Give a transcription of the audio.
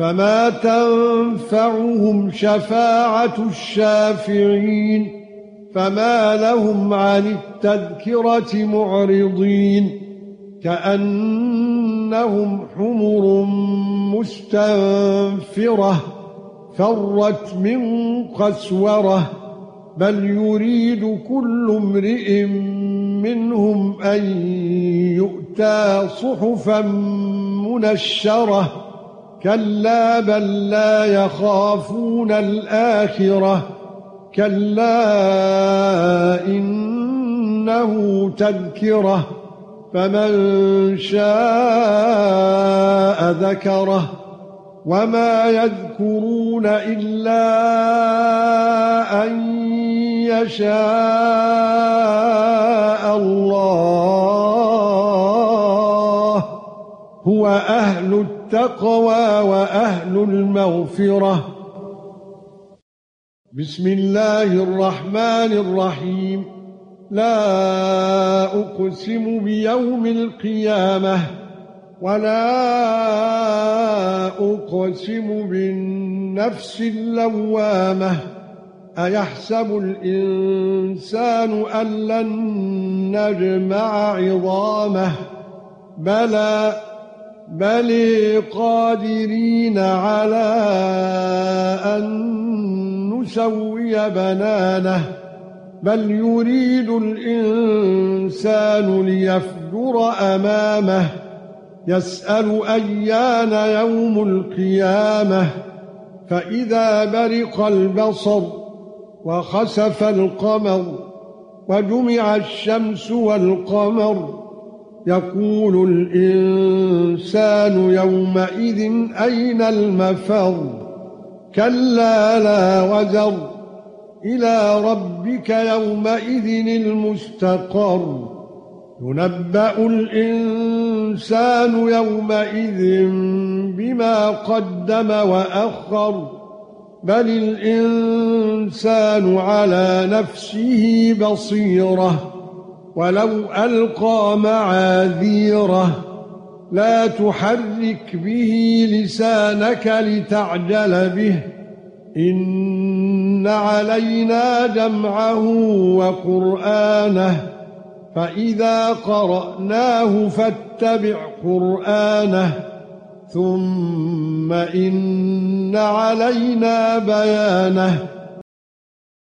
فما تنفعهم شفاعه الشافعين فما لهم عن التذكره معرضين كانهم حمر مستنفره فرت من قسوره بل يريد كل امرئ منهم ان يؤتى صحفا منشره كلا بل لا يخافون الآخرة. كلا إنه تذكرة. فمن شاء ذكره. وما يذكرون إلا أن يشاء. هو أهل التقوى وأهل المغفرة. بسم الله الرحمن الرحيم. لا أقسم بيوم القيامة ولا أقسم بالنفس اللوامة. أيحسب الإنسان أن لن نجمع عظامه؟ بلى بل قادرين على ان نسوي بنانه بل يريد الانسان ليفجر امامه يسأل أيان يوم القيامة فإذا برق البصر وخسف القمر وجمع الشمس والقمر يقول الإنسان يومئذ أين المفر؟ كلا لا وزر. إلى ربك يومئذ المستقر. ينبأ الإنسان يومئذ بما قدم وأخر. بل الإنسان على نفسه بصيرة. ولو ألقى معاذيره لا تحرك به لسانك لتعجل به إن علينا جمعه وقرآنه فَإِذَا قَرَأْنَاهُ فَاتَّبِعْ قُرْآنَهُ ثُمَّ إِنَّ عَلَيْنَا بَيَانَهُ